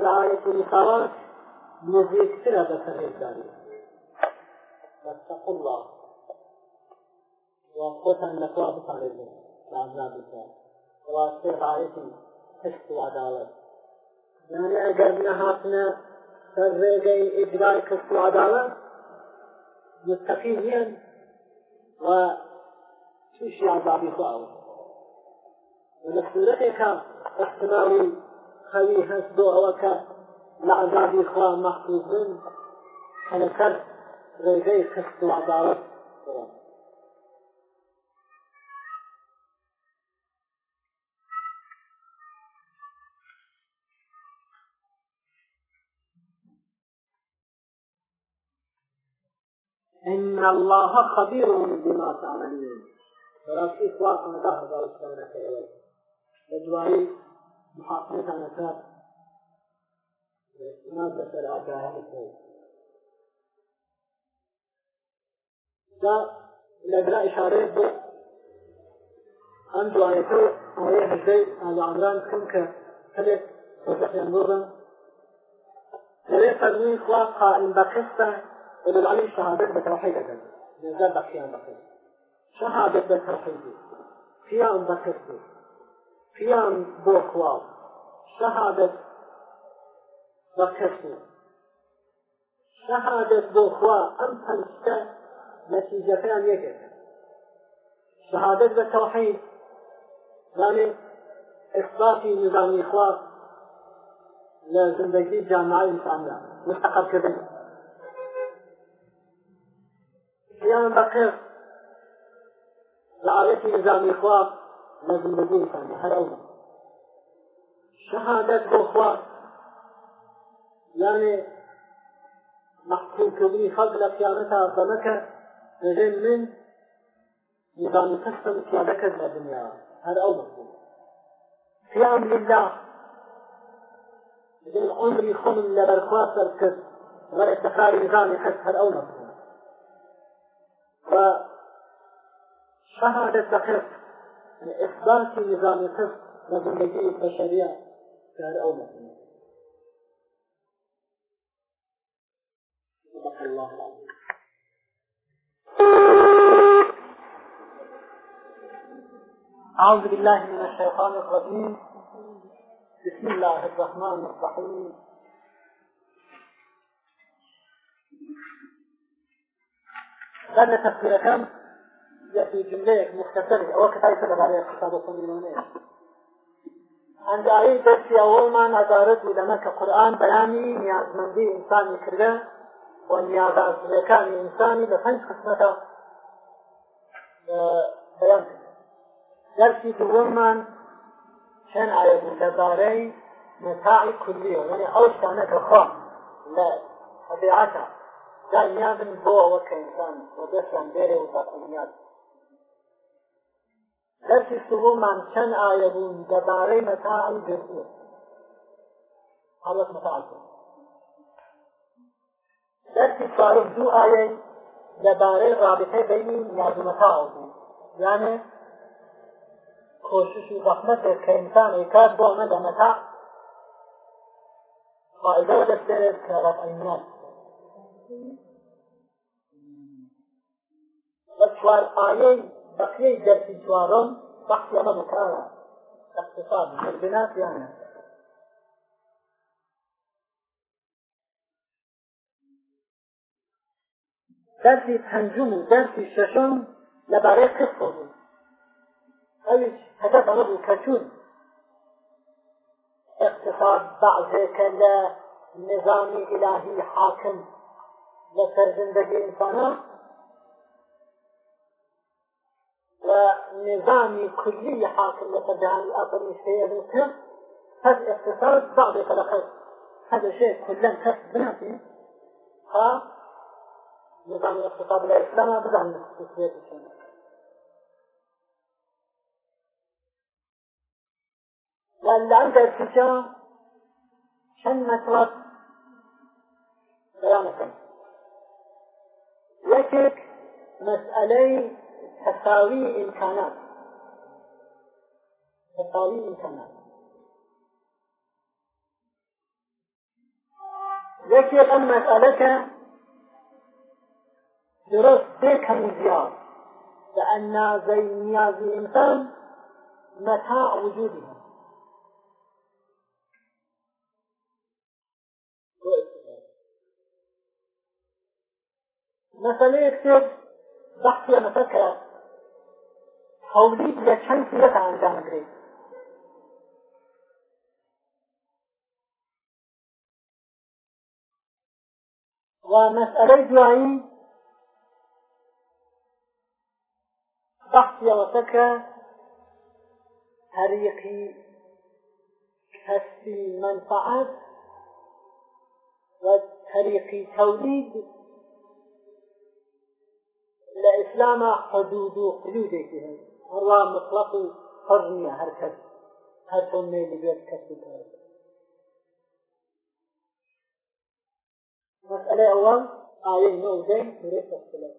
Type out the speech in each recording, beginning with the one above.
رعایت الخواص نزدیکترە بە پەرهێزگاری واتقوا الله وخۆتان لە خوا بپارێزن رازا بکە واسێ رعایەتی حشت و عدالەت یعنی ئەگەر نەهاتنە سەر ڕێگەی ئیجرای حشت و عدالەت مستەقیم هێن و تووشی عذابی خواوە لە صورتێکە احتمالی قوی هەست بۆ ئەوە کە لە عذابی خوا مەحفوظن هەلەکەر ڕێژەی خست و عداوەت إن الله خبير بما تعملون فراسي خواكم تحضر السنة كيوي لدوائي محاصرتان ئەکات ئاحتمال بەسەر ئاگاهەکەی دا لەگرا ئشارەیە بۆ ئەم دوایەتە ئەوەیە هەژدەی ئالاندران بکەم کە هەلێک بەسەخیان بڕن لەوێ فەرمووی خوا قائم بەقستە وبالعلي شهادات بتوحيد أدن نزال بخيان بخير شهادة بتوحيد خيان بخير قیام بۆ خوا شەهادەت بە کەسنە شەهادەت بۆ خوا ئەم پەنجتە نەتیجەکان یەکێک شەهادەت بە تەوحید زانێ اثباتی نظامی خوا لە زندگی جامعه ئینساندا مستەقەرکردن قیام بە قرد لە عادەتی نظامی خوا لازم نقول كان حرام شهادة بخوا يعني محكوم كبني خلق لقيامتها فمكة نجل من نظام كسب قيامك الدنيا هذا أول مفهوم قيام لله نجل عمري خم لبرخوا سركز غير اتخاري نظام حس هذا أول مفهوم وشهادة بخير إثبات نظام الحفظ لزندگی بشریة كان أو مثلا الله العظيم أعوذ بالله من الشيطان الرجيم بسم الله الرحمن الرحيم لن تفكير كم في جملة مختصرة أو كتاب سبب عليه اقتصاد الصندلانية عند أي درس أول ما نظرت إلى مكة قرآن بياني نيازمندي إنساني كرده ونياز أصدقاء إنساني لفنج قسمته بيان درسي دوم من شن آيات لدباري متاع كلية يعني أول شانة الخام لا طبيعتها دا نيازم بوه وكإنسان ودسلم بيري وطاق نيازم دەرسی سوۆمان چەند ئاە بوون دەبارەی مەتاعی دەستێت حڵت مەتاع دەرسی چوارم دوو ئاەی دەبارەی ڕابطەی بینی یادومەتاع بوو یانێ کۆشش و زەحمەتێک کە ئینسان ئێکات بۆ ئەمەدە مەتاع فائدە دەستێت کە ڕەفعی منات بە چوار ئاەی بقية درس جوارون بحث لما بكارا اقتصاد البنات يعني درسی پنجم و درسی ششم لەبارەی قسە بوو ئەوش هەدە بەڕە بوو کە چون اقتصاد بەعزێکە لە نظامی ئلاهی حاکم لەسەر زندگی ئینسانە ونظام كلي حاكم لتدعي الأمر الشيء الكل هذا اقتصاد بعض الخلقات هذا شيء كلا كسب بنفسه ها نظام الاقتصاد الإسلامي بدأ من الاقتصاد لأن عند الفجار شن مطلب بيانكم يكك مسألة تساوي إمكانات تساوي إمكانات يكي أم مسألة درست بك مزيار لأن زي نياز الإنسان متاع وجودها مثلا يكتب بحث مثلا تولید لە چەند صورەت ئەنجام بدرێت و مەسئلەی دوایی بەحسیەوەتە کە هەریقی کەسی منفعات و هەریقی تولید لإسلام حدود وقيودك هذا وڵا مطلق و فەر نیە هەرکەس هەر تۆ مێ لەبێت کەسی کار مەسئلە ئەوان ئاوێ نەوزەی سورەی فەصلە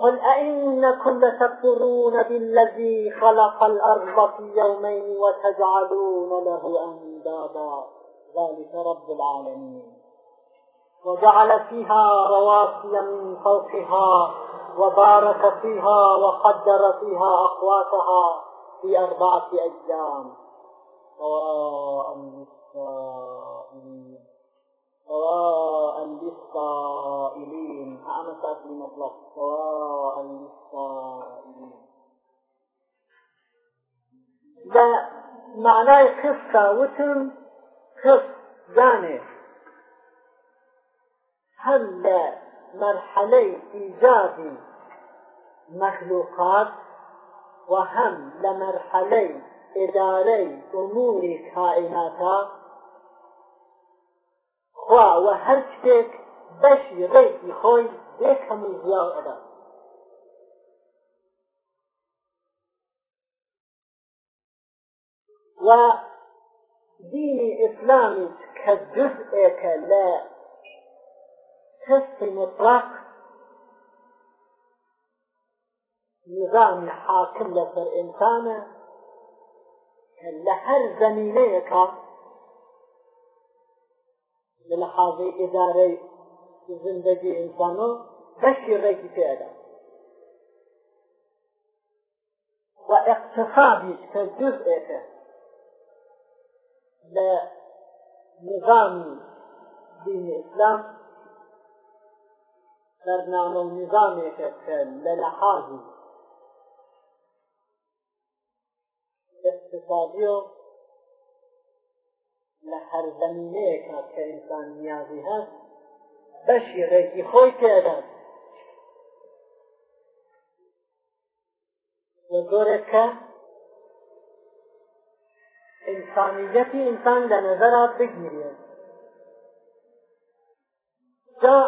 قل أئنكم لتكفرون بالذي خلق الأرض في يومين وتجعلون له أندادا ذلك رب العالمين وجعل فيها رواسي من فوقها وبارك فيها وقدر فيها أقواتها في أربعة أيام سواء للسائلين سواء للسائلين أنا سأتي مطلق سواء للسائلين ده معناه قصة وتم قصة دانش هەر لە مرحلەی ئیجادی مەخلوقات و هەم لە مرحلەی ئێدارەی ئوموری کائیناتا خوا و هەر شتێک بەشی ڕێکی خۆی بێک هەموو زیاو ئەدا و دینی ئیسلامیش کە جزئێکە لە كف المطلق نظام حاكم لسر إنسانه لهر زمينيك للحاظ إداري زندگي إنسانه بشي ريكي فعلا واقتصادي كجزء لنظام دين الإسلام بەرنامە و نظامێکە کە لە لەحاظ اقتصادیۆ لە هەر زمینەیەکە کە ئینسان نیازی هەست بەشی ڕێکی خۆی تێدەن لە گۆرەکە انسانیەتی ئینسان لە نەزەرات بگیرێت جا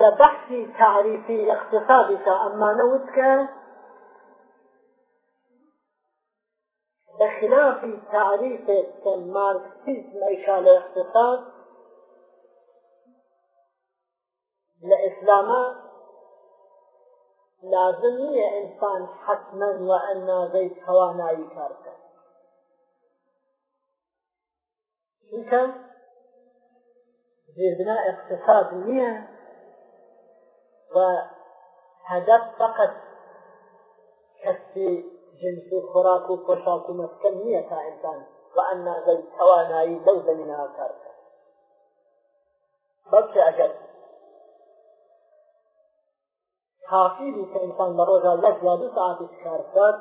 لە بەحثی تعریفی اقتصادیکە ئەمانە وتکە بخلاف تعريف الماركسيزم كان الاقتصاد لإسلام لازم هي إنسان حتما وأن زيت هواناي كاركا إذا زيدنا اقتصاد مية و هدف فقط کسی جنس خوراک و پوشاک و مسکن نییە تا ئینسان و ئەنازەی توانایی لەو زەمینەوە کار بەڵکە ئەگەر حافیلی کە ئینسان لە ڕۆژە لەک یا دو سعاتی کار کرد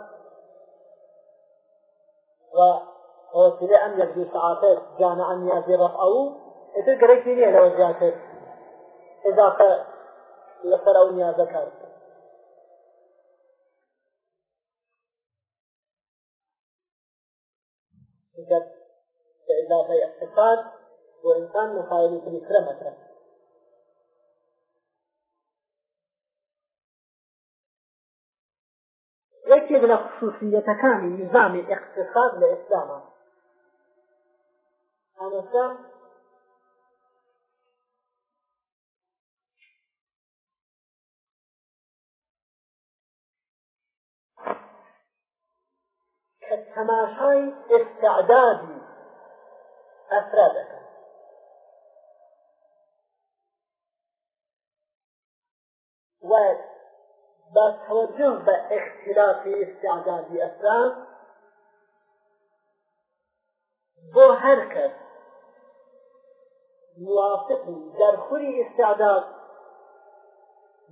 و وسیلە ئەم لەک دو سعاتە جانە ئەم یا بێڕەفعە و ئتر گەرەکی نییە لەوە زیاتر اضافه لەسەر ئەو نیازەکان إضافة اقتصاد وإنسان مقايل في كرمة یەکێک لە خصوصیەتەکانی نظامی اقتصاد لە ئێسلاما ئەستا کە تەماشای ئستعدادی ئەفرا دەکەن و بە تەوەجه بە اختلافی ئستعدادی ئەفرا بۆ هەر کەس موافق دەرخوری ئستعداد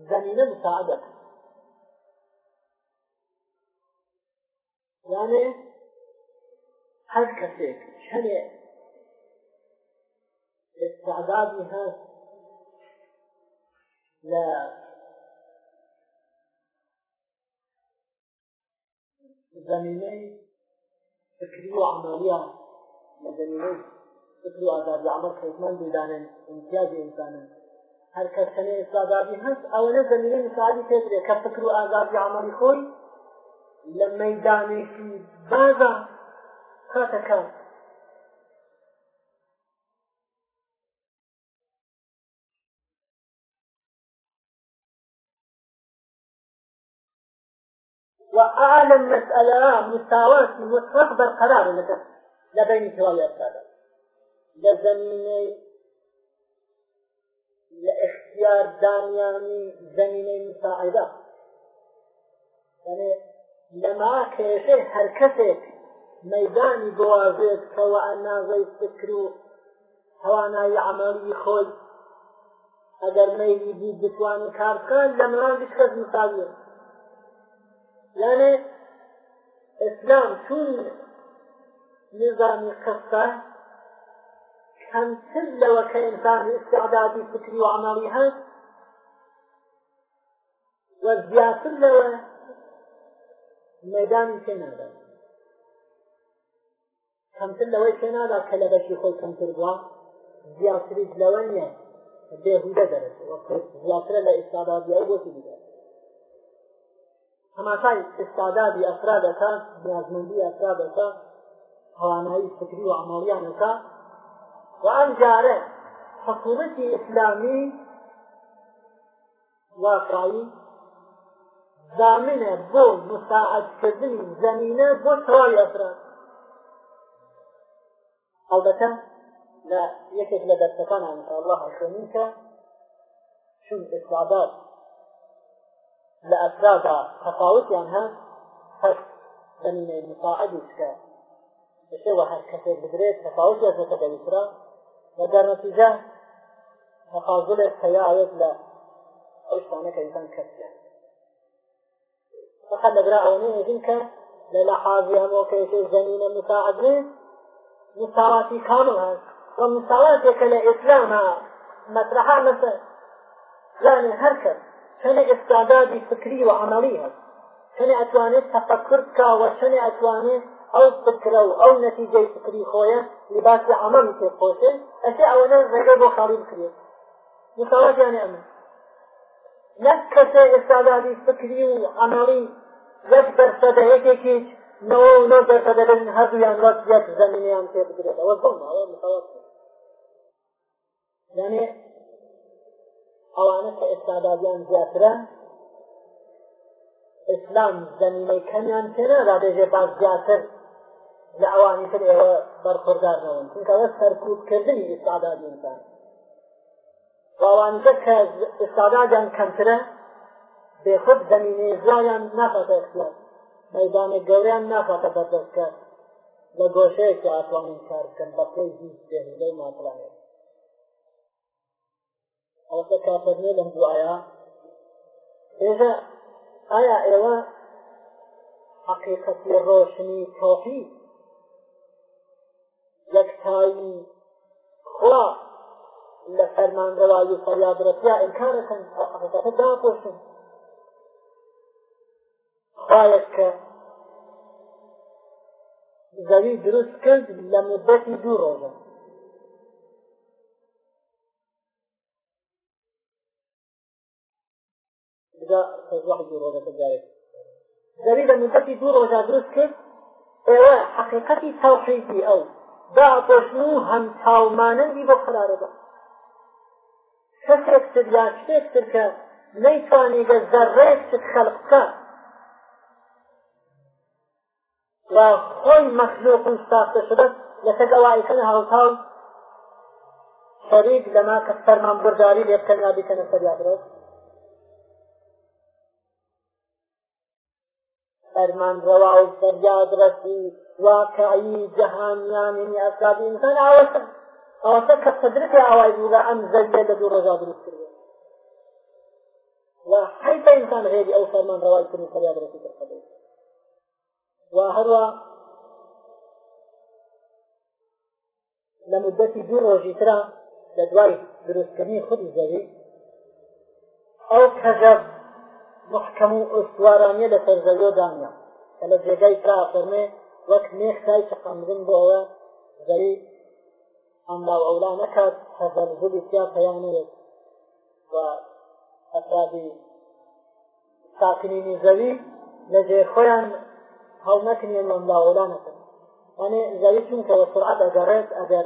زەمینە مساعدەکەن یانێ هەر کەسێک چەنێ استعدادی هەست لە زمینەی فکری و عملیان لە زمینەی فکر و ئازادی عمل خێزمان بێدانن امتیازی ئینسانن هەر کەس کەنێ استعدادی هەست ئەوەنە زمینەی مساعدی پێدرێ کە فکر و ئازادی عملی خۆی لە مەدانێکی بازە کاتەکان وأعلى المسألة مساواة مطلق بالقرار لك لبين الزوايات هذا لزميني لاختيار دانياني زميني مساعدة يعني لەما کێشەی هەر کەسێک مەدانی بوازێت کەەوە ئەنازەی فکر و هەوانایی عملی خۆی ئەگەر مەیلی دی بتوانین کارکە لە مراندی کەس مساویە یانێ ئسلام چون نظامی قسە کەمتر لەوە کە ئینسان استعدادی فکری و عملی هەست وە زیاتر لەوە مێدانی تێنادا کەمتر لەوەی تێنادا کە لە بەشی خۆی کەمتر بووە زیاتریت لەوە نیە بێهودە دەرێت زیاترە لە ئێستادادیایی بۆتی دیدە هەماشای ئێستادادی ئەفرا دەکە بازمەندی ئەفرا دەکە توانایی فکری و عملیانەکە و ئەم جارە حکوومەتی ئیسلامی واقعی زامنە بۆ مساعدکردنی زەمینە بۆ تەواوی ئەفراد هەڵدەکەم لە یەکێک لە دەستەکانان الله هەشێنین کە چون ئسلابات لە ئەفرادا تەفاوتیان هەست هەست زەمینەی مساعدی کە بەشێوە هەر کەسێک بدرێت تەفاوتی ئەزەکە دەویسرا و دەرنەتیجە تەقازلێک تەیاوێت لە ئەو شتانەکە ئینسان کەسێت فقط لقرا اونين ذنك للا حاضي هم وكيف الزنين مساعدين مساواتي كامل ومساواتي كلا اسلامها مطرحا مثلا يعني هركز كان استعدادي فكري وعملي هست شنە ئەتوانێت تەفکر بکوە شنە ئەتوانێت ئەو فکرە و ئەو نەتیجەی فکری خۆیە لباسی ئەمەمی پێ خۆشێ ئەسێ ئەوەنە ڕێگە بۆ خاڵی بکرێت مساواتیانێ ئەمە نەک کەسێ ئێستادادی فکری و ئەمەڵی یەک بەرسەدە یەکێکی نەوە و نۆ بەرسەدە بن هەردوویان ڕات یەک زەمینیان پێ بگرێت ئەوە بڵ ئەوە متەوەس یعنی ئەوانە کە ئێستادازیان زیاترە ئیسلام زەمینەی کەمیان تێنادا دەژێ باز زیاتر لە ئەوانی تر ئێوە بەرخوردارنەوەن چونکە ئەوە سەرکوبکردنی ئێستادازیانتان ڕاوانزە کە ئێستادازیان کەمترە بێ خود زمینەی زایان ناخاتە اختیار مەدانە گەوریان ناخاتە بەدەستکار لە گۆشەیەکی ئاتوانین کار بکەن بە پێی هیچ بێهدەی ماتڵانێت ئەوسە کافەرنێ لەم دوایە ێژە ئایا ئێوە حقیقەتی ڕۆشنی تۆفی لە کتایی خوا لە فەرمانگەڵای و فەریادرەتیا ئینکارەکەن حقیقەتە داپۆشن قایەت کە زەوی دروست کرد لە مدەتی دوو ڕۆژە زەوی لە مدەتی دوو ڕۆژە دروست کرد ئێوە حقیقەتی تاوحیدی ئەو داپۆشن و هەم تاومانەندی بۆ قرارەدا کەسێک تر یا شتێک تر کە نەیتوانێت زەڕێک خەلقکە و خۆی مەخلوقم ساختە شدە لەسەر ئەوائیکە هەڵتاو شەریک لەما کە فەرمان برداری لێبکەن نابیکەنە سەریادرێت فەرمان ڕەوا و سەریادرەسی واکعی جەهانیان یعنی ئەسابی ئینسان ئاوەسە ئەوەسە کە سەدرێتی ئاوای بووە ئەم زەریە لە دوو ڕۆژا دروست کردێت و حیتە ئینسان غێری ئەو فەرمان ڕەوای کردن سەریادرەسی کردن وهروە لە مدەتی دوو ڕۆژی ترا لە دوای دروستکردنی خودی زەوی ئەو کەژە محکەم و ئوسوارانە لە سەرزەوی و دانیا کە لە جێگای ترا فەرمێ وەک نێخدای چقامزن بۆەوە زەوی ئەملاو ئەولا نەکات هەزەلزلی تیا پەیانێت و ئەسابی ساکنینی زەوی لە جێ خۆیان هەڵ نەکنێن وەنداوەلا نەکەن ئەێ زەوی چونکەوە سرعت ئەگەڕێت ئەگەر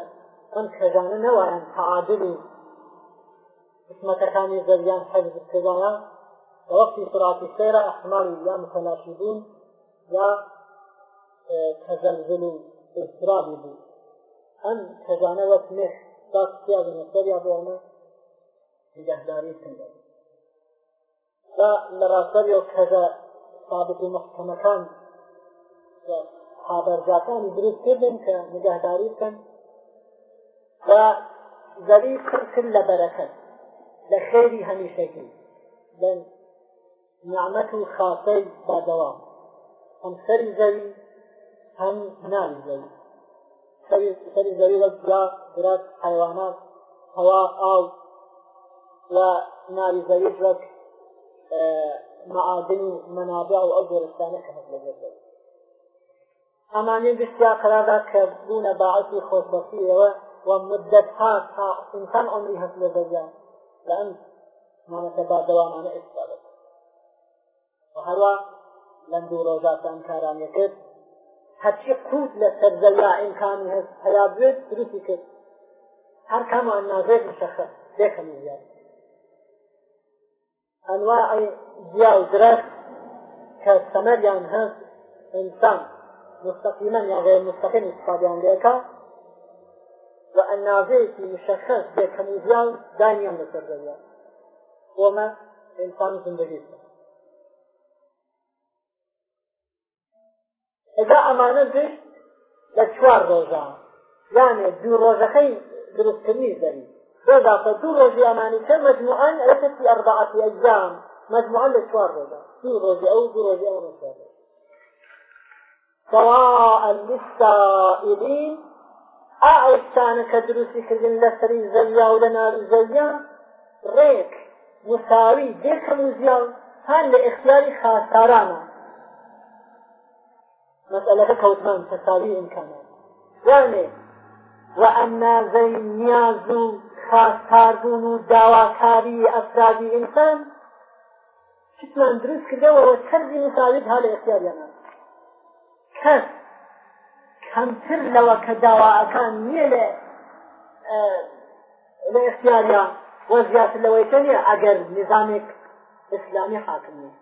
ئەم کەژانە نەوەن تعادلی قسمەتەکانی زەویان حەز بکردانە وەختی سرعتی سێرە ئەحمالی یا متەلاشی بوون یا تەزەلزل و اضطرابی بوو ئەم کەژانە وەک نێش داستیاگەنە سەریا بۆمە نگەهداری سندە لە ڕاستەری و کەژە سابق محکەمەکان حابەرجاکانی دروستکردن کە نگەهداری بکەن و زەوی پرکرد لە بەرەکەن لە خێری هەمیشەکی لە نعمەت و خاافەی بادەوام ئەم سەری زەوی هەم ناوی زەوی سەری زەوی وەک جا برات حیوانات هەوا ئاو و ناوی زەوی وەک معادن و منابع و ئەو گۆرستانە کە هەت لەگەر زەوی ئەمانە گشتیا قەرادا کە بوونە باعەتی خۆشبەستیەوە و مدەتها تا ئینسان عمری هەست لە دەریا لە ئەم مانەکە بادەوامانە ئێستا دەکات و هەروە لەم دوو ڕۆژا ئەم کارانە کرد هەچی قوت لە سەرزەلا ئیمکانی هەست هەیا بێت دروستی کرد هەر کامان نازێت مشەخص دێکەم زیاد ئەنواع جیا و درەخت کە سەمەریان هەست ئینسان مستقیما یا غیر مستقیم استفادیان لێکا و ئەنازەیەکی مشخص لێکەم وزیان دانیان لەسەر دەوێت ومە ئینسان زندگی ئەگا ئەمانە گشت لە چوار ڕۆژان یانێ دوو ڕۆژەکەی درستکردنی دەری ڕۆژا بە دوو ڕۆژی ئەمانی کە مجموعان ئەسەتی ئەربعەتی ئەجزام مجموعان لە چوار ڕۆژە دوو ڕۆژی ئەو دوو ڕۆژی ئەو ڕۆژە سواء للسائلين ئاعش چانەکە دروستی کردن لەسەری زەویا و لە ناری زەویا ڕێک مساوی دێکەم و زیان هەر لە ئختیاری خاسارانە مەسئلەکە کەوتمان تەساوی ئیمکانە یانێ وأما زي نياز خاسار بون دواكاري أفراد الإنسان شتمان دروس كده وتربي مساعدة هذا الاختيار يعني کەس کەمتر لەوە کە داواەکان نییە لێ لە اختیاریان وە زیاتر لەوەی تەنیە ئەگەر نظامێک ئسلامی حاکم نیە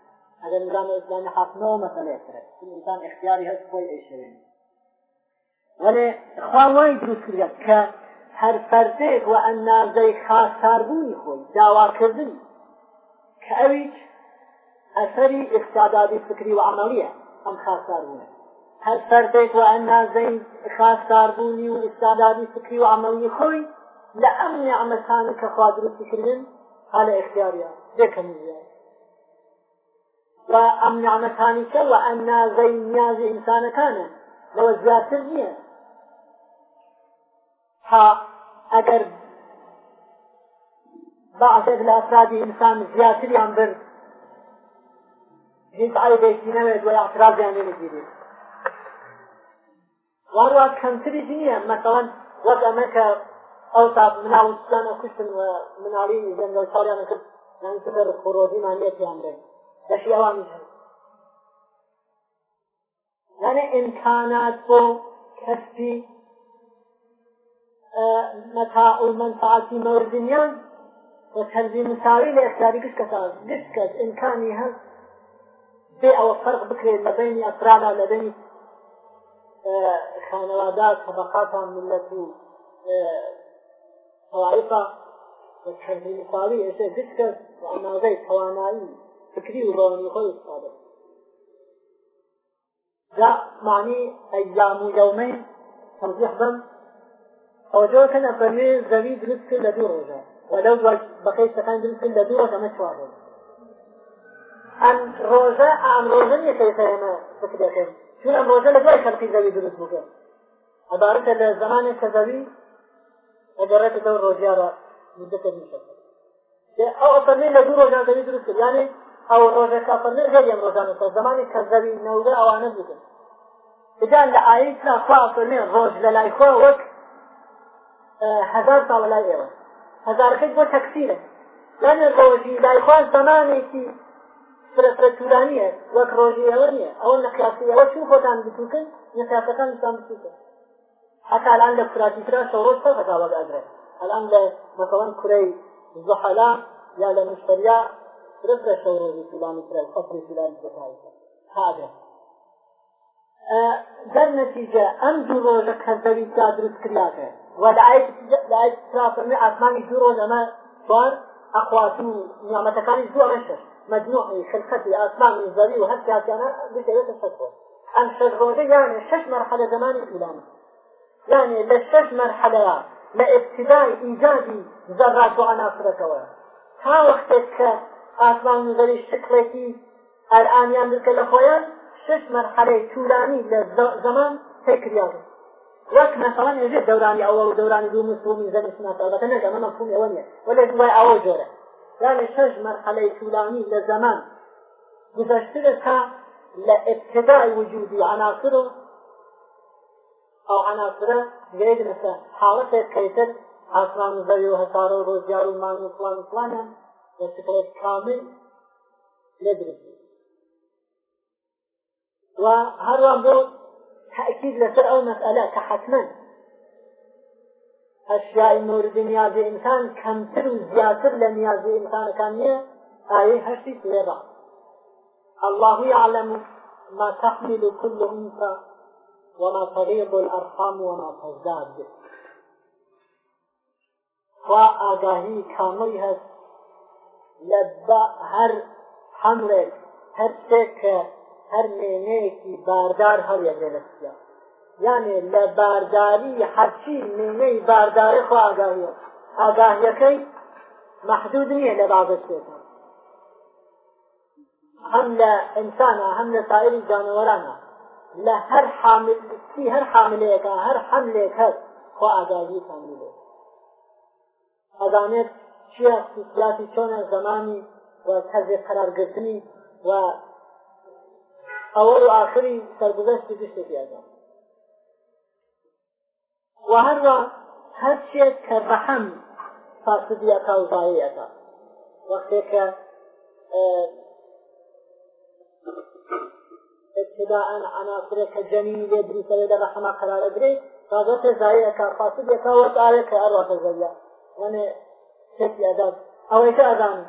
ئەگەر نظام ئسلامی حاکمەوە مەسەلێترێت انسان اختیاری هەست خۆی ئەیشەوێن وەێ خواوای دروست کرد کە هەر فەردێک و ئەنازەی خاکاربوونی خۆی داواکردن کە ئەویچ ئەسەری ئستادادی فکری و عملیە ئەم خاکاربوونە هەر سەرێک و ئەنازەی خاستاربوونی و ئستاداری فکری و عملی خۆی لە ئەم نیعمەتانی کە خوا دروستیکردن تا لە ئختیارە دەکەنیە و ئەم نیعمەتانی کە و ئەنازەی نیازی ئینسانەکانە لەوە زیاتر نییە تا ئەگەر بعضێک لە ئەفرادی ئینسان زیاتریان برد هیچ عیبێکی نەوێت وە اعتراضیان نەگیرێت واروا کەمتری نییە مەسەڵەن وەک ئەمە کە ئەو تا مناوستان و کوشتن و مناڵی زەنگە و چاڵیانە کرد نانسەر خۆڕۆزیمان لێتیان بێن دەشی ئەوان یعنی امکانات بۆ کەسبی متاع المنفعة موردنيان وتنزيل مساوي لإسراري قس كتاز قس كتاز إمكاني هل بي أو فرق بكري لبين أسرارا لبين خانوادات طبقاتها ملة طوائفة والحرب المقابي إيش ذكر وأنا زي توانائي فكري وضواني خوي الصادق جاء معني أيام يومين تنزيح بن أو جو كان فرمي زوي درس كل دور رجع ولو بقيت كان درس كل دور رجع مش واحد أن رجع أن رجع يكيف هنا فكرة كم چون ئەم ڕۆژە لە دوای خەلقی زەوی دروست بکە عبارەتە لە زمانی کە زەوی ئەگەڕێتە دەو ڕۆژیارە مدەتە میشە ئەو ئەفەرمێ لە دوو ڕۆژان زەوی دروست کرد یانێ ئەو ڕۆژە کافەرمێ غەر یەم ڕۆژانە تا زمانی کە زەوی نەوزە ئەوانە بکەن بجان لە ئایتنا خوا ئەفەرمێ ڕۆژ لە لای خۆ وەک هەزار ساڵ لای ئێوە هەزارەکەی بۆ تەکسیرە یعنی ڕۆژی لای خوا زمانێکی فرەفرە چورانیە وەک ڕۆژیەوە نیە ئەوە نەخلاسیەوە چوو خۆتان بتوکەن نەخلاسەکان بتان بتوکەن حتا الان لە فراتیترا شەڕۆژ تا قەداوە ئەگرێت الان لە مەسەڵەن کوڕەی زەحەلا یا لە مشتریا فرەفرە شەڕۆژی فلانی فرە خەفری فلانی کۆتایی هاگە در نتیجه ئەم دوو ڕۆژە کەزەوی تا دروست کردیاکە و لایت فرافرمی ئاسمانی دوو ڕۆژ ئەمە بار ئەخواتن نیامەتەکانی دوو ئەمە شەش مجموعي خلقتي أسماء الزبي وهل كاتانا بسيرة الفتوى أم شجرودي يعني شش مرحلة زماني طولاني يعني لشش مرحلة لابتداء إيجاد ذرات وعناصر كوا تا وقتك أسماء الزبي شكلتي الآن ذلك لخويا شش مرحلة طولاني لزمان تكرياري وەک مەسەڵان ێژێ دەورانی ئەوە و دەورانی دوو مسلومی زەنی سنات ئەڵەکە نەگە ئەمە مەفهوم ئەوە نیە وەلێ دوای ئەوە جۆرە یا لە شەش مەرحەلەی طولانی لە زەمان گذەشترە تا لە ابتدای وجودی عناصر و ئەو عناصرە گرێگ لەسە حاڵەتێک کەیتر ئاسمان و زەوی و هەسارە و ڕۆژیار و مان و فلان و فلانە لە سکرێت کامل لە درستی و هەروان بۆ تأكيد لسر أو مسألة كحتما ئەشیای مورد نیازی ئینسان کەمتر و زیاتر لە نیازی ئینسانەکان نییە ئاەی هەشتی لێدا الله يعلم ما تحمل كل أنثى وما تغيض الأرحام وما تزداد خوا ئاگاهی کامەی هەست لە هەر حملێک هەر شتێک کە هەر مێنەیەکی باردار هەڵێ لە لەسیە یانێ لە بارداری حەچی نینەی بارداری خۆ ئاگاهیە ئاگاهیەکەی محدود نییە لە بابەستێتە هەم لە ئینسانە هەم لە سائری جانوەرانە لە هەر حاملسی هەر حاملەیەەکە هەر حملێک هەر خۆ ئاگاهی تەنگی بێت ئەزانێت چیە سیسیاتی چۆنە زمانی و تەزێ قرارگرتنی و ئەوەڵ و آخری سرگزەشتی گشتێکی ئەزان و هەروە هەرچێت کە بەحەم فاسدیەکە و ضایەکە وەختێکە ابتداء عناصرك جميلة بريسة لدى رحمة قرار أدري فاغت زائرك فاسدك وطارك أروح زيلا وانا شكل أدب أو إيش أذان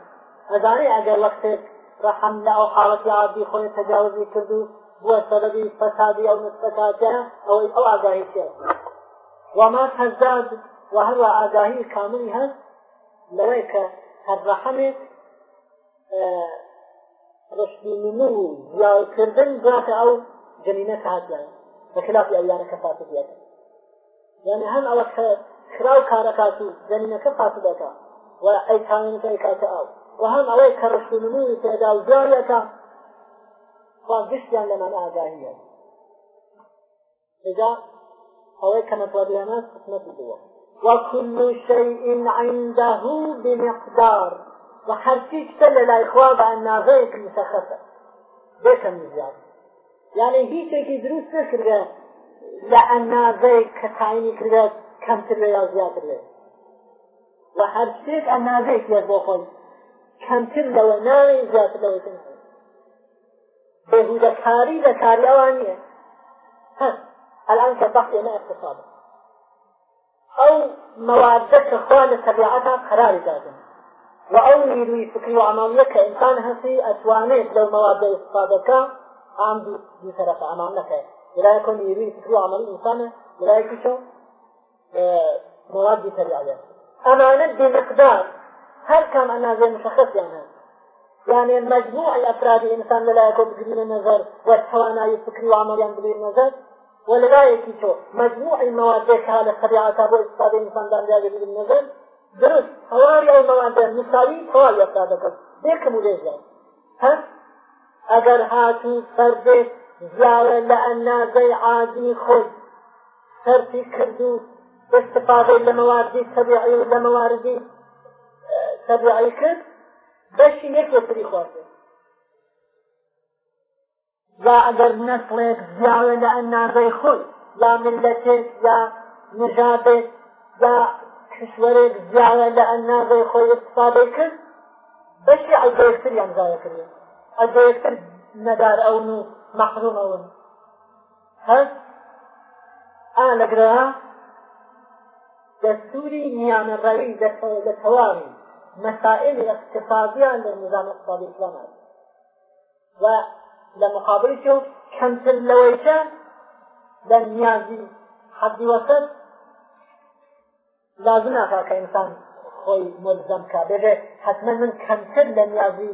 أذاني أجل وقتك رحمنا أو حالة العبد خوي تجاوزي كردو هو سببي فسادي أو نسبتاتها أو أو أذاني شيء وما تزداد وهو آگاهی کاملی هست لەوەی کە هەر ڕەحەمێک ڕشتینە و زیاوکردن باتە ئەو جەنینە هاتیان بەخلاف ئەویانەکە فاسدیەکە یعنی هەم ئەوە کە خراو کارەکات و جەنینەکە فاسدەکە و ئەی کامێنەکە ئەیکاتە ئەو و هەم ئەوەی کە ڕشتینەوی تێدا و زیاوەکە خوا گشتیان لەمان ئاگاهیە لذا أو كما قبلنا قسمة هو وكل شيء عنده بمقدار وحرشيك سلة لا إخوة بأن غيرك مسخصة بيش مزيار يعني هيك دروس نكرده لأن غيرك كتعيني كرده كم تربية يا زيادة وهر شيك النازيك يزوخون كمتر لو ناوي زيادة لو تنهي بهودة كاري لكاري أوانية ها الآن كبحث هنا اقتصاد أو موادك خوان طبيعتها قرار دادن وأو نيروي فكري وعملية كإنسان هسي أتوانيت لو مواد اقتصادك عام دي طرف أمامك ولا يكون نيروي فكري وعملي إنسان ولا يكشو مواد دي طبيعية أمانة بمقدار هل كم أنا زي مشخص يعني يعني مجموع الأفراد الإنسان لا يكون بجميل النظر والتواناي الفكري وعمليا بجميل النظر ولایەکی تۆ مجموعی مەوادەکە لە خەریعتا بۆ ئستادی ئینساندان یاگەری نظر درست هەواری ئەو مەوادە مساوی تەواوی ئەستا دەکەن بێکم لێژە هەر ئەگەر هاتی فەردێ زیاوە لە ئەنازەی عادی خۆی سەرفی کردو استفاده لە مەواردی تەبیعی لە مەواردی تەبیعی کرد بەشی یەک وەسری خواردێ یا ئەگەر نەسڵێک زیاوێ لە ئەناغی خۆی یا ملەتێک یا نژادێک یا کشوەرێک زیاوە لە ئەناغی خۆی استفادەی کرد بەشی ئەگەیتر یانزایە کردن ئەگەیتر نەدار ئەون و مەحروم ئەون هەست ئا لەگرها دەستوری میانەڕەوی لە تەواوی مسائل اقتصادیان لە نظام اقتصادی اسلام و لە مقابلی کە کەمتر لەوەیکە لە نیازی حەدی وەسەر لازم ناکا کە ئینسان خۆی ملزم کا بێ حتما من کەمتر لە نیازی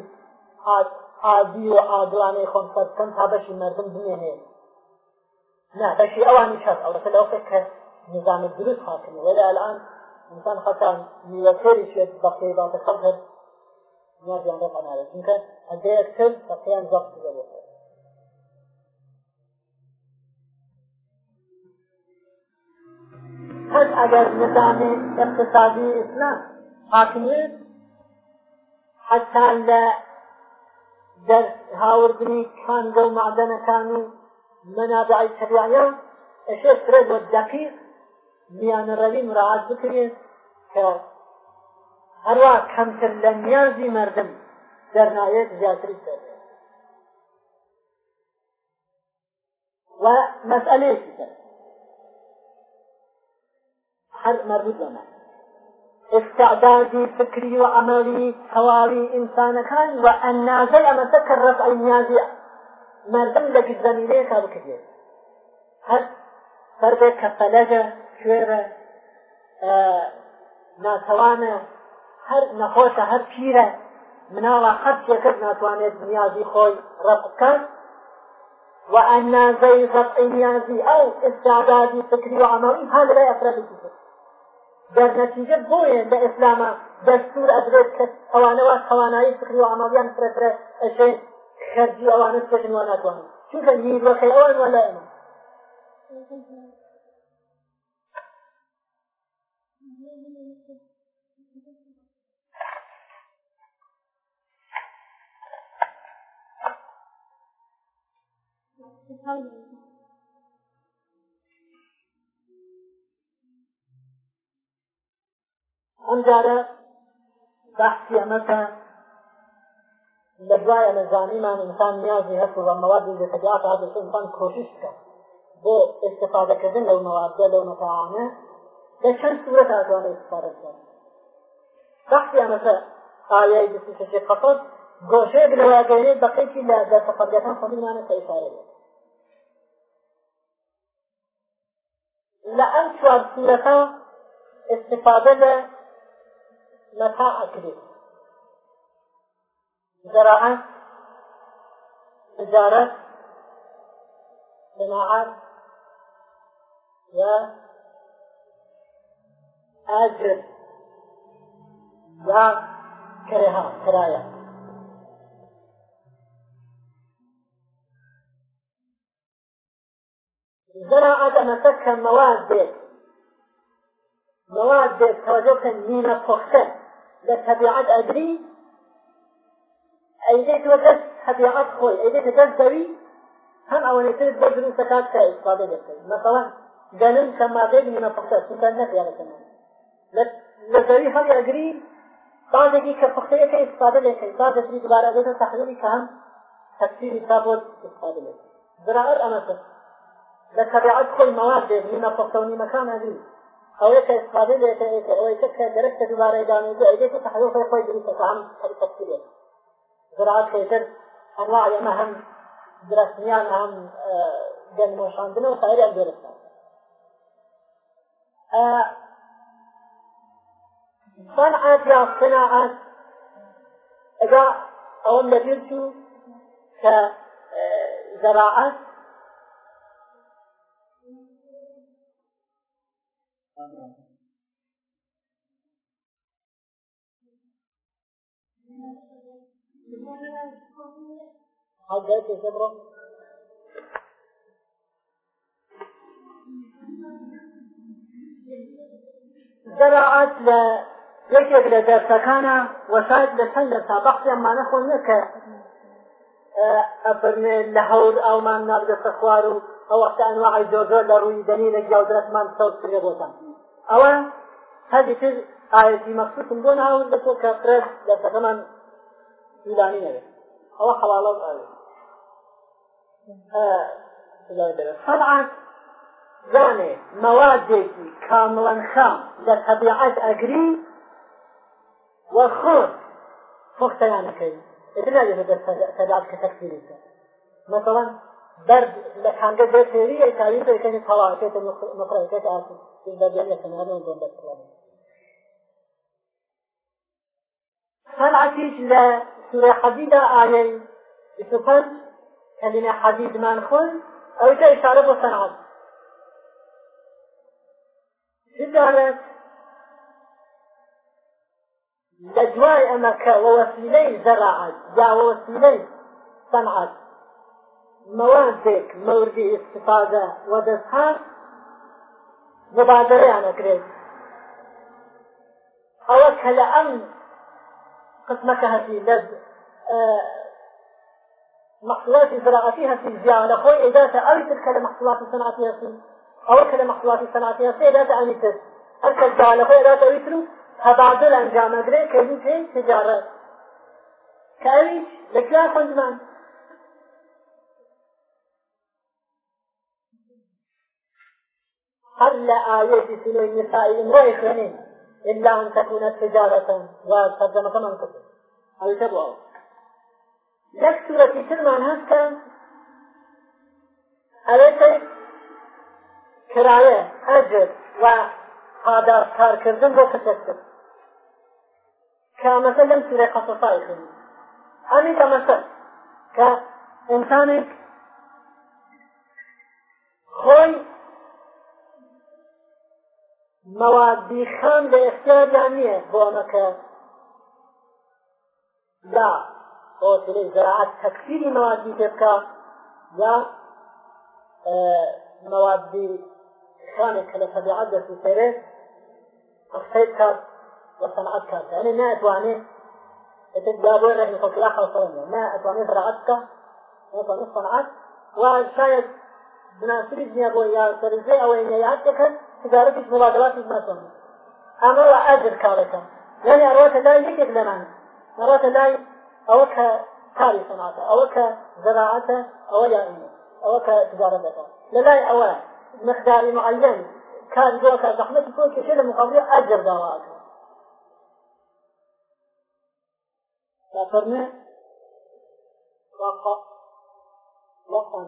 عادی و عادوانەی خۆم سەر بکەم تا بەشی مردم بمێنێ نه بەشی ئەوانی شاد ئەوەتە لەوەکە کە نظام دروست حاکم ولا الان انسان حتى يوفر شيء بقي بعد خبر ما بيعرف انا لكن كان قد اكثر فقيان ضغط جوه هەر ئەگەر نظامی اقتصادی ئیسلام حاکمیت حتا لە هاوردنی کانگە و معدەنەکان و منابعی تەبیعیە ئەشێ فرێ بۆ دەقیق میانەڕەوی مراعات بکرێت کە هەروە کەمتر لە نیازی مردم دەرنایەت زیاتری سەر ومسألة هەر مەربوط لەمە استعدادی فکری و عملی هەواڵی ئینسانەکان و ئەنازە ئەمەسە کە ڕەفعی نیازیە مردم لە زەمینەیە کار بکردێت هەر بەربێت کە فەلەجە شوێرە ناتەوانە هەر نەخۆشە هەر پیرە مناڵە خەرچێکت ناتوانێت نیازی خۆی ڕەفکات وأن زي رفع نيازي أو استعدادي فكري وعملي هذا لا يفرق في دەرنەتیجە بۆیە لە ئسلامە دەستور ئەدرێت کە ئەوانەوە توانایی فکری و ئاماڵیان فرەترە ئەشێ خەرجی ئەوانە سەژنوە ناتوانن چونکە نیڕەکەی ئەوان وە لە ئێمە Thank you. ئەم جارە بەحسی ئەمەکە لە دوایە لە زانیمان ئینسان نیازی هەست بە مەوادی لە تەبیعات ئازەکە ئینسان کۆشش بکە بۆ استفادەکردن لەو مەوادە لەو مەتەعامە لە چەند سوورەت ئاتوانێت استفادە بکەن بەحسی ئەمەکە ئایای دەسی شەشێ قەفەت گۆشەیەک لەواگەێت بەقێکی لە دەرسەقەدەکان خۆمانە سەیسارێت لە ئەم چوار سوورەتە استفاده متاع ئەکرێت زراعت تجارت صناعات و أجر و كرها كراية زراعة مسكن مواد بيت مواد بيت توجهك نيمة فخسن لە تەبیعەت ئەگری ئەیدێتوە دەست تەبیعەت خۆی ئەیدێتە دەست دەوی هەم ئەوەیتر بە دروستەکات کە ئیسپادە دەکەی مەسەڵەن گەنم کە مادەی نیمە پختە سوکان نەپیانەکەن لە زەوی هەڵ ئەگری بازێکی کە پختەیەکە ئیسپادە دەکەی بازێکی دوبارە دێتە تەحلیلی کە هەم تەفسیری تا بۆ ئیسپادە دەکەی زراعەت ئەمەسە لە تەبیعەت خۆی مەواد دێت نیمە پختە و نیمەکان ئەگری او یک استفاده لیتا که او یک که درست دوباره دانی که ایده که تحریف خواهی دریتا که هم حرکت کلیه زراعت خیتر انواع اما هم درستنیان هم گنموشاندن و سایر هم درستن صنعت یا صناعت اگه اول نبیل شو که زراعت هل ذلك الخبرة؟ زرعت لە یەکێک لە دەرسەکانە وەسات لە چەند لە تابەقیانمان نەخۆن نەکە ئەفرێ لە هەور ئەومان نابدەسە خوار و ئەوەختانواعی جۆزۆ لە ڕووی دەنی لە گیاودرەتمان سەوت کرێ بۆتان. ئەوە هەردی تر ئاەتی مەخصوصم بۆ ناوز دەکۆ کە فرەت دەستەکەمان طولانی نەبێت ئەوە حەڵاڵە طبعا زانێ مەوادێکی کامڵەن خام لە تەبیعەت ئەگری وە خۆت فۆختەیانەکەی ئەدە ناگەێت تەداب کە تەکسیری مثلا برد لحنگه ده تیری ای تاویز ای کنی طلاقیت مقرأتیت آسی این در جلی کنانه این دنده کنانه سنعتیج لسوره حدید آیه بسفن کلمه حدید من خون او ده اشاره با سنعت جدارت لجوای ئەمەکە وەوەسیلەی زەراعات یا وەوەسیلەی سەنعات مواردك مورد استفادة ودفها مبادرة أنا كريت أو كلا أم قسمك هذه لد محصولات زراعتي هذه زيانة خوي إذا تأوي تلك المحصولات الصناعية هذه أو كلا محصولات الصناعية هذه إذا تأوي تلك أركز زيانة خوي إذا تأوي تلك هبعدل أنجام أدري كيف تجارة كأويش لكلا خندمان هەر لە ئاەتی سنوی نسائیم ڕۆی خوێنین إلا أن تكون تجارة وترجمة من قبل أو تبوا لك سورة سلمان هسكا ئەوێت کرایە ئەجر و پادار کارکردن بۆ کەسەکە کامەسە لەم سورە قەسەسای کرد ئەمی کامەسە کە ئینسانێک خۆی مەوادی خام لە ئێستادا نییە بۆنەکە لا ئۆتلێ زراعات تەکفیری مەوادی پێ بکە یا مەوادی خامێک کە لە تەبیعات دەسوسەرێت قسەی کات وصنعت كات يعني ما أتواني تتجابون لكن قلت لا خلص ما أتواني زراعتك ما أتواني صنعت وشايد بناسبة جنيا بويا سرزي أو إنيا يعتكت تجارتك مبادراتك مثلا اما هو اجر كاركا يعني اروات لا يكتب لنا اروات لا او كاري صناعته او كزراعته او يعني او كتجارته لا او مقدار معين كان جوك زحمة تكون كشيء مقابل اجر دواك ففرنا وقع وقع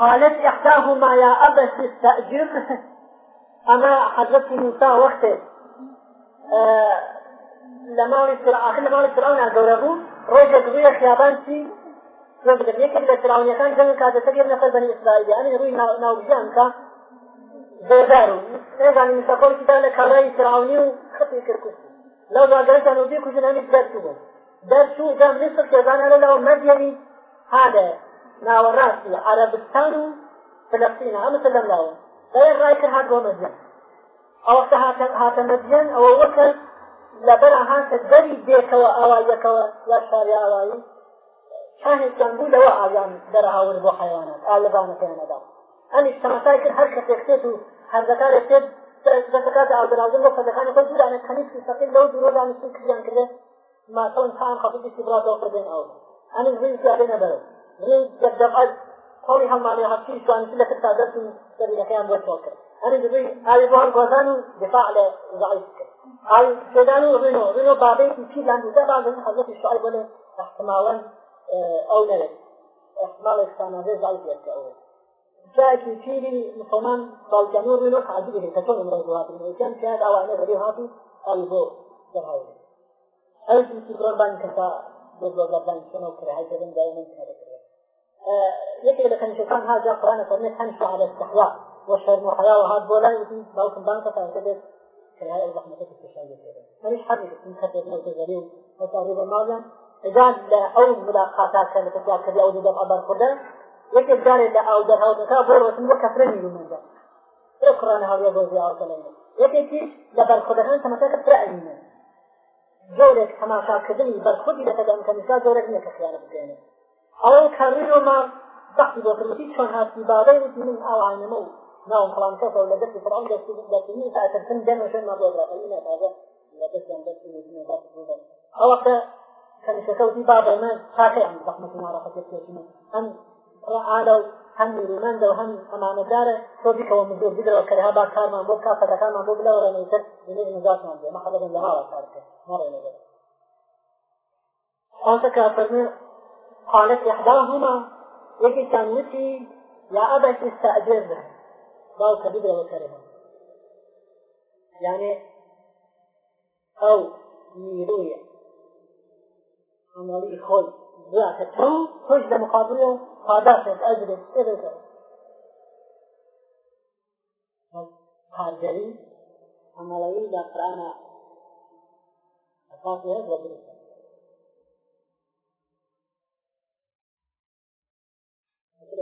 قالت إحداهما يا أبت استأجر أما حضرت موسى وقته آه لما آخر لما فرعون أدوره ڕۆژێک ڕوویە خیابانسی یەکێک لە فراونەکان جەنگ کاتەسەر یەک نەفەر بەنی ئیسرائیل ئەنی ڕووی ناوبیانکە بێدار و نێزانی مسەقۆڵکیدا لە کاڵای فراونی و خەتی کردکوست لەو ناگەرتان و بێ کوژنانی بەرتبوو دەرچوودا مصر کێزانە لەەوە مەدیەوی هادە ناوەڕاستی عەرەبستان و فلەستین هەمتە لەم لاوە دەیە ڕایکرد هات بۆ مەدیەن ئەوەختە هاتە مەدیەن ئەوە وەکە لەبەر هاتە دەری دێکەوە ئاوایەکەوە یا شاری ئاوایی شانێکیان بوو لەوە ئاگان دەرهاور بۆ حیوانات ئالبانەکەیانەدا ئەنی سەمەسای کرد هەر کەسێکێت و هەردەکارێکێت دەکات ئاڵدرازم بۆ فەدەکانی خۆی دوورانێت خەنیفی سەقیل لەو دوورۆ دانیستی کردیان کردێت ما كان كان قبل استبراء او قبل او انا زين كاين بر زين تدقق قولي هم عليها هكي كان في لك تعدت تري كان بتوكل انا زين علي بوهر غزاني دفاع على ضعيفك هاي كدانو رينو رينو بابي في لاند ده بعد حضرتك الشعب ولا احتمالا او لا احتمال استناد ضعيف لك اول جاءك في مسلمان بالجنوب له حاجه كتكون من الرجوات كان كان اوانه غير هاتي البو ده ئەوکی زۆربان کەسا زۆربان سنە و کرایت بن دائما کارەکرێت یەکێک لە خەنیشەکان هاجا قرآن فەرمی حمش على استحوا وشهر وحياة وهاد بولا يدين باوكم بانكا فانتبت كراية وزحمتك التشاهد مانيش حبيب من خطيب أو تزاريو أو تقريبا مالا إذا لأو ملاقاتات كانت تتعكد أو دبع أبار خدا يكتب جاري لأو درها ودكا بوروة من وكفرني من ذا تقرأنا هذا بوزي أو كلامه يكتب لبار خدا أنت متاكد رأينا جۆرێک تەماشاکردنی بەرخودی دەکەدەم کەنیسا جۆرێک نییە کە خیانەت بگەێنێت ئەوە کارڕیۆمان بەحی بۆکردی چۆن هاتی بابەی وتی من ئاوانەمە و ناوم فڵان کەسە لە دەستی فڵان دەستی دەستنی تاکردن دەمەشە ما بۆگرافەی نەتازە لە دەستیان دەستی ئەوە کە کەنیسەکەوتی بابەمە تاکەیان زەحمەتی ناڕەخەتێت پێشمە ئەم ئالە و هەم نیرومەندە و هەم ئەمانەدارە تۆ بیکەوە مزۆ بدرەوە کەرها با کارمان بۆ کافەتەکانمان بۆ بلەوە ڕێنەیتر دنێت نزاتمان بێ مەخەڵە بێن لەهاوە کارکە نەڕێنەگەر خوانسە کە فەرمێ قالت إحداهما يجي تنوتي يا أبت استأجرنا باو كبيرة وكرها يعني أو نيروية عملي خلق زیاتر رو خوش در مقابل و پاداش از اجر چه بده کارگری عملوی در قرآن اساسی هست و درست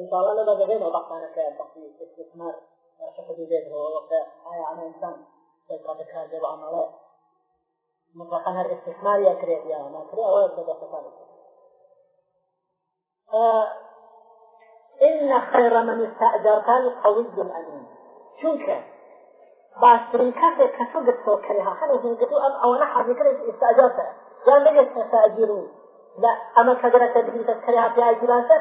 ان شاء الله لما جايين وضعت انا كتقديم استثمار شقه البيت هو وقت هاي انا انسان تلقى بكار جبع مطلقا هاي الاستثمار يا كريت يا ما كريت او يبدا بخساره إن خير من استأجرت القوي الأمين چونکە باشترین کاتێک کە تۆ گرتۆ کەها هەنێ هنگتو ئەم ئەوەنە حەزیکرێت ئستاجاتە یان نەگەێت تەساجیرون لە ئەمە کەگەرەکە بگریتە کەها پیاجیرانتە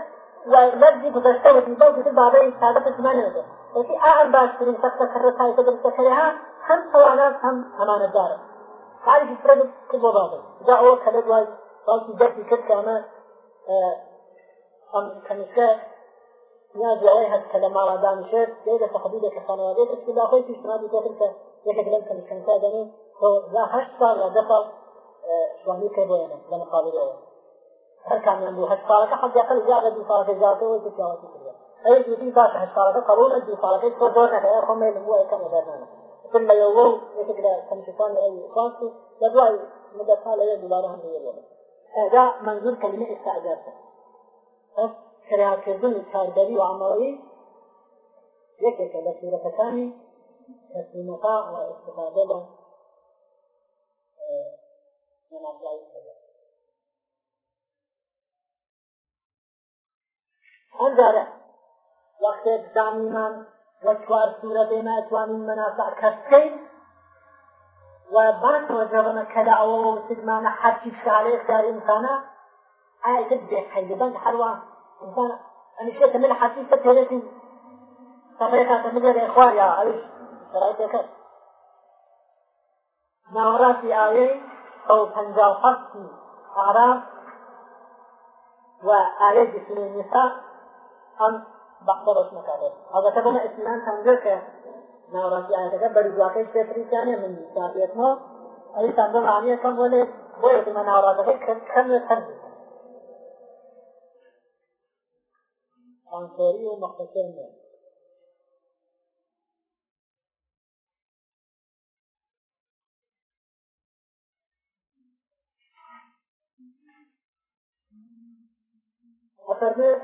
مەرجی گذەشتەوەی بەو گوتر بابەی سادەت زمانەوە یعنی ئاهم باشترین سەختە کەڕەتای تەگرتە کەها هەم سەوانات هەم ئەمانەدارە تعریفی فرەدت کرد بۆ بابە جا ئەوە کە لە دوای باسی دەستی کرد کە ئەمە ئەم کەمیسە نیازی ئەوەی هەست کە لە ماڵا دانیشێت لێ لە تەقبیلێکە خانەوادێت داخۆی پیشنادی دەکرد کە یەکێک لەم کەمیسەنسا دەنێ لا هەشت ساڵ لە دە ساڵ شوانی کە بێنێ لە مقابل ئەوە هەر کامیان بوو هەشت ساڵەکە حەزیەکە زیادە دو ساڵەکە زیاتەوە دەسیاوەتی کردێت ئەی دوتی باش هەشت ساڵەکە قبول دو ساڵەکەی تۆ زۆر نەکەی خۆ مێلم بوو ئەکەم دەرنانە ثم يوم يتقل كمشفان أي خاص لدواء مدفع لا يدل على هم يدل هذا منظور كلمة استعجابته پس کراکردن کارگەری و عمەوەی یەکێکە لە سوورەتەکانی تەسلیمەکە و استفادە لە هەزارە وەختێک زانیمان وە چوار سوورە دێماتوانین مەناسا کەسکەیت و باسەوە جەبنە کە لە ئەوە وتمانە حەرکی شارەیە دار ئینسانە عائلة تبدأ حيبان حروة إنسان أنا شو كمان حاسين تبدأ تفريقا تمدر الإخوان يا أوش رأيتك ناوراتي آيين أو پنجاو حقي أعراف وآيات سورة النساء أم بعد رسم كذا هذا تبنا إسلام تنزل ناوراتي آياتك بردواقع سفري كان من نساء يتمو أي تنزل عنيا كم ولي بويت من ناوراتك كم يتنزل ئانکۆری و مەقەسەر نێ ئەفەرمێت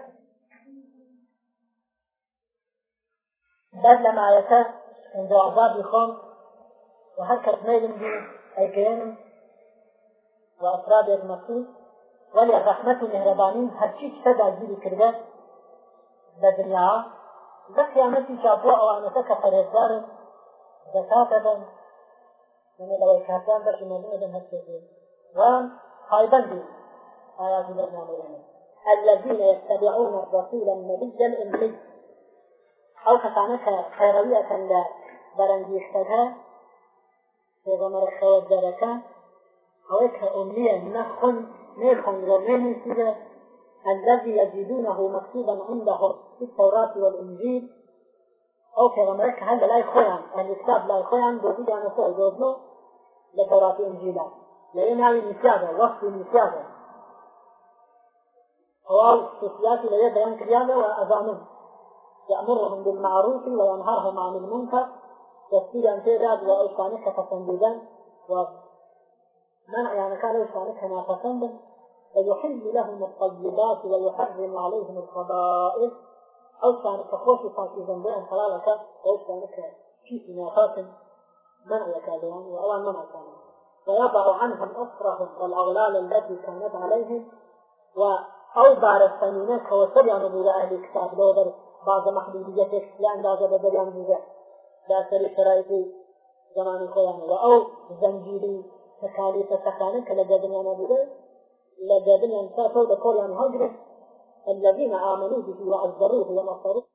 بەر لەمایەکە ئەنجا عزابی خۆم و هەر کەس مێلم بی ئەیکێنم و ئەفرادێک مەسوود ولی ڕەحمەت و مهرەبانیم هەرچی شتەدا گیری کردە لەدنیا لە قیامەتی چا بۆ ئەوانەکە کە پەرێزدارن زەکات دەدەن لەوەی کاتیان بەرژ مەدەن هەستێ و پایبەندی آيات برنامجنا الذين يتبعون الرسول النبي الأمي أو كفانك خيروية لا برنجي اختها في غمر الخير ذلك أو كأمية نخن نخن غرين الذي يجدونه مكتوبا عندهم في التوراة والإنجيل أو كلامك هل لا يخوان أهل الكتاب لا يخوان دوبي أنا سأل دوبنا لتوراة إنجيلا لأن هذه نسيادة وصف نسيادة أو خصوصيات لدي بيان كريانة وأزامن يأمرهم بالمعروف وينهرهم عن المنكر تفسير أن تيراد وإشتانك تفنديدا ومنع يعني كان إشتانك ما تفندن ويحل لهم الطيبات ويحرم عليهم الخبائث ئەو شانە کە خۆشی پاکی زەندەیان هەڵالەکە ئەو شانە کە کیسی ناخاتن منع يكادون وأوان منع كانوا ويضع عنهم أسرهم والأغلال التي كانت عليهم وأو بار الثانيون كوسب يعرضوا لأهل الكتاب لو بعض محدوديتك لأن بعض بدل يعرضوا لا سري شرائطي زمان القيامة وأو زنجيري تكاليف سكانك لقدم يعني بدل لقدم يعني سافر بكل يعني هجرة الذين آمنوا به وعذروه ونصروه